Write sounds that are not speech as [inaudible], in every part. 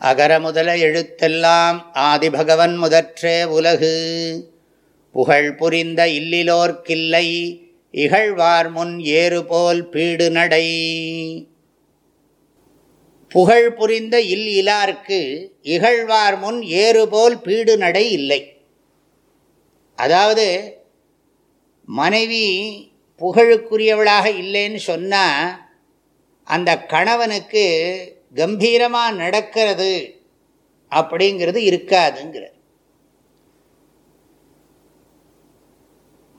அகர முதல எழுத்தெல்லாம் ஆதிபகவன் முதற்றே உலகு. புகழ் புரிந்த இல்லிலோர்க்கில்லை இகழ்வார் முன் ஏறுபோல் பீடு நடை புகழ் புரிந்த இல் இலார்க்கு இகழ்வார் முன் ஏறுபோல் பீடு நடை இல்லை. அதாவது மனைவி புகழுக்குரியவளாக இல்லைன்னு சொன்னால் அந்த கணவனுக்கு கம்பீரமாக நடக்கிறது அப்படிங்கிறது இருக்காதுங்கிற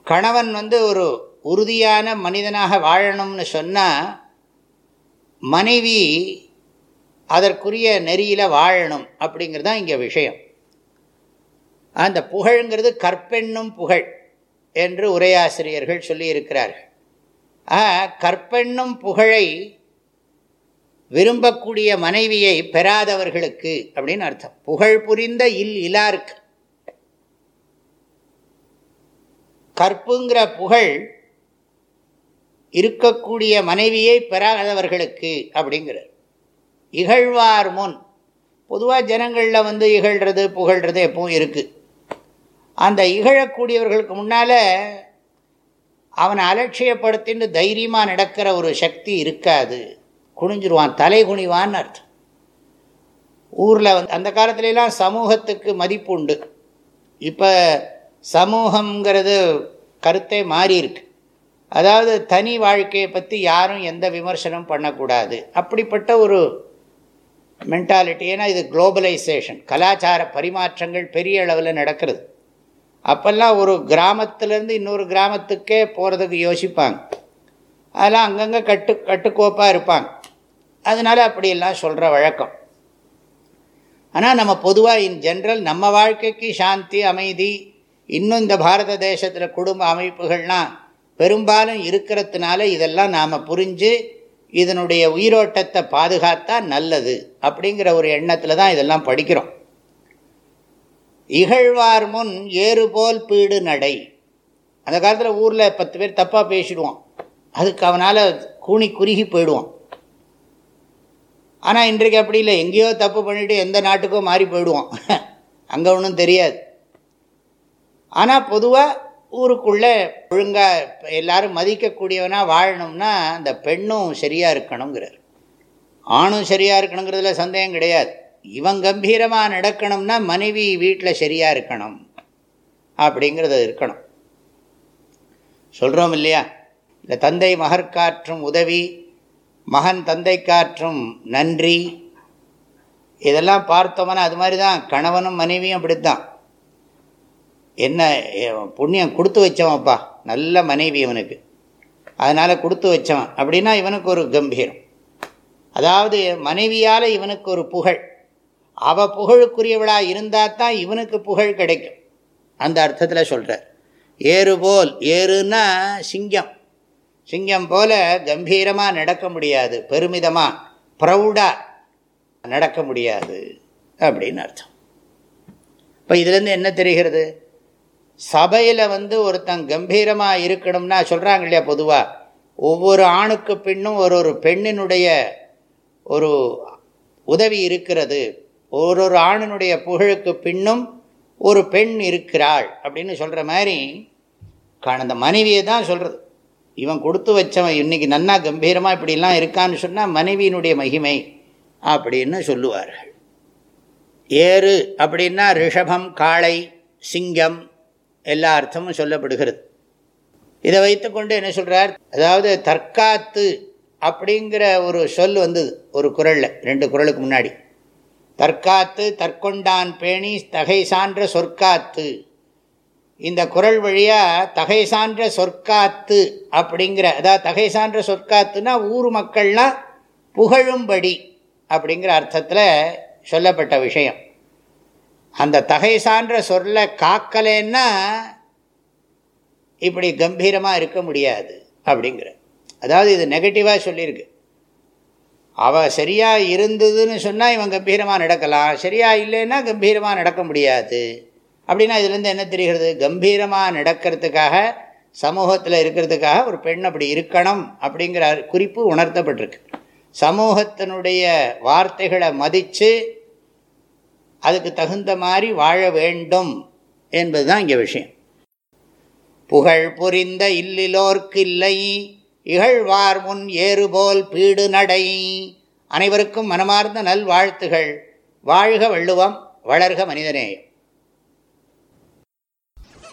கணவன் வந்து ஒரு உறுதியான மனிதனாக வாழணும்னு சொன்னால் மனைவி அதற்குரிய நெறியில் வாழணும் அப்படிங்கிறது தான் இங்கே விஷயம். அந்த புகழ்ங்கிறது கற்பெண்ணும் புகழ் என்று உரையாசிரியர்கள் சொல்லியிருக்கிறார்கள். கற்பெண்ணும் புகழை விரும்பக்கூடிய மனைவியை பெறாதவர்களுக்கு அப்படின்னு அர்த்தம். புகழ் புரிந்த இல் இலாருக்கு கற்புங்கிற புகழ் இருக்கக்கூடிய மனைவியை பெறாதவர்களுக்கு அப்படிங்கிறார். இகழ்வார் முன் பொதுவாக ஜனங்களில் வந்து இகழ்கிறது புகழ்கிறது எப்பவும் இருக்குது அந்த இகழக்கூடியவர்களுக்கு முன்னால் அவனை அலட்சியப்படுத்தின்னு தைரியமாக நடக்கிற ஒரு சக்தி இருக்காது. குனிஞ்சிருவான் தலை குனிவான்னு அர்த்தம். ஊரில் வந்து அந்த காலத்துலலாம் சமூகத்துக்கு மதிப்பு உண்டு இப்போ சமூகங்கிறது கருத்தே மாறி இருக்கு அதாவது தனி வாழ்க்கையை பற்றி யாரும் எந்த விமர்சனம் பண்ணக்கூடாது. அப்படிப்பட்ட ஒரு மென்டாலிட்டி ஏன்னா இது குளோபலைசேஷன் கலாச்சார பரிமாற்றங்கள் பெரிய அளவில் நடக்கிறது. அப்போல்லாம் ஒரு கிராமத்துலேருந்து இன்னொரு கிராமத்துக்கே போகிறதுக்கு யோசிப்பாங்க. அதெல்லாம் அங்கங்கே கட்டு கட்டுக்கோப்பாக இருப்பாங்க. அதனால் அப்படியெல்லாம் சொல்கிற வழக்கம். ஆனால் நம்ம பொதுவாக இன் ஜென்ரல் நம்ம வாழ்க்கைக்கு சாந்தி அமைதி இன்னும் இந்த பாரத தேசத்தில் குடும்ப அமைப்புகள்லாம் பெரும்பாலும் இருக்கிறதுனால இதெல்லாம் நாம் புரிஞ்சு இதனுடைய உயிரோட்டத்தை பாதுகாத்தா நல்லது அப்படிங்கிற ஒரு எண்ணத்தில் தான் இதெல்லாம் படிக்கிறோம். இகழ்வார் முன் ஏறுபோல் பீடு நடை. அந்த காலத்தில் ஊரில் பத்து பேர் தப்பாக பேசிடுவான். அதுக்கு அவனால் கூணி குறுகி போயிடுவான். ஆனால் இன்றைக்கு அப்படி இல்லை. எங்கேயோ தப்பு பண்ணிவிட்டு எந்த நாட்டுக்கோ மாறி போயிடுவோம் [laughs] அங்கே ஒன்றும் தெரியாது. ஆனால் பொதுவாக ஊருக்குள்ளே ஒழுங்காக எல்லோரும் மதிக்கக்கூடியவனாக வாழணும்னா அந்த பெண்ணும் சரியாக இருக்கணுங்கிறார். ஆணும் சரியாக இருக்கணுங்கிறதுல சந்தேகம் கிடையாது. இவன் கம்பீரமாக நடக்கணும்னா மனைவி வீட்டில் சரியாக இருக்கணும். அப்படிங்கிறது இருக்கணும். சொல்கிறோம் இல்லையா? இந்த தந்தை மகற்காற்றும் உதவி மகன் தந்தை காற்றும் நன்றி. இதெல்லாம் பார்த்தோம்னா அது மாதிரி தான் கணவனும் மனைவியும் அப்படித்தான். என்ன புண்ணியம் கொடுத்து வச்சவன்ப்பா நல்ல மனைவி இவனுக்கு. அதனால் கொடுத்து வச்சவன். அப்படின்னா இவனுக்கு ஒரு கம்பீரம். அதாவது மனைவியால் இவனுக்கு ஒரு புகழ். அவ புகழுக்குரியவளாக இருந்தால் தான் இவனுக்கு புகழ் கிடைக்கும். அந்த அர்த்தத்தில் சொல்கிறார் ஏறுபோல் ஏறுன்னா சிங்கம். சிங்கம் போல கம்பீரமாக நடக்க முடியாது பெருமிதமாக ப்ரௌடாக நடக்க முடியாது அப்படின்னு அர்த்தம். இப்போ இதுலேருந்து என்ன தெரிகிறது? சபையில் வந்து ஒருத்தன் கம்பீரமாக இருக்கணும்னா சொல்கிறாங்க இல்லையா பொதுவாக ஒவ்வொரு ஆணுக்கு பின்னும் ஒரு ஒரு பெண்ணினுடைய ஒரு உதவி இருக்கிறது. ஒரு ஒரு ஆணினுடைய புகழுக்கு பின்னும் ஒரு பெண் இருக்கிறாள் அப்படின்னு சொல்கிற மாதிரி அந்த மனைவியை தான் சொல்கிறது இவன் கொடுத்து வச்சவன் இன்றைக்கி நன்னா கம்பீரமாக இப்படிலாம் இருக்கான்னு சொன்னால் மனைவியினுடைய மகிமை அப்படின்னு சொல்லுவார்கள். ஏறு அப்படின்னா ரிஷபம் காளை சிங்கம் எல்லா அர்த்தமும் சொல்லப்படுகிறது. இதை வைத்துக்கொண்டு என்ன சொல்கிறார் அதாவது தற்காத்து அப்படிங்கிற ஒரு சொல் வந்தது ஒரு குரலில் ரெண்டு குரலுக்கு முன்னாடி. தற்காத்து தற்கொண்டான் பேணி தகை சான்ற சொற்காத்து. இந்த குரல் வழியாக தகை சான்ற சொற்காத்து அப்படிங்கிற அதாவது தகை சான்ற சொற்காத்துனா ஊர் மக்கள்லாம் புகழும்படி அப்படிங்கிற அர்த்தத்தில் சொல்லப்பட்ட விஷயம். அந்த தகை சான்ற சொல்ல காக்கலைன்னா இப்படி கம்பீரமாக இருக்க முடியாது அப்படிங்கிற. அதாவது இது நெகட்டிவாக சொல்லியிருக்கு. அவள் சரியாக இருந்ததுன்னு சொன்னால் இவன் கம்பீரமாக நடக்கலாம். சரியாக இல்லைன்னா கம்பீரமாக நடக்க முடியாது. அப்படின்னா இதுலேருந்து என்ன தெரிகிறது? கம்பீரமாக நடக்கிறதுக்காக சமூகத்தில் இருக்கிறதுக்காக ஒரு பெண் அப்படி இருக்கணும் அப்படிங்கிற குறிப்பு உணர்த்தப்பட்டிருக்கு. சமூகத்தினுடைய வார்த்தைகளை மதித்து அதுக்கு தகுந்த மாதிரி வாழ வேண்டும் என்பது தான் இங்கே விஷயம். புகழ் புரிந்த இல்லிலோர்க்கு இல்லை இகழ்வார் முன் ஏறுபோல் பீடு நடை. அனைவருக்கும் மனமார்ந்த நல்வாழ்த்துகள். வாழ்க வள்ளுவம் வளர்க மனிதநேயம்.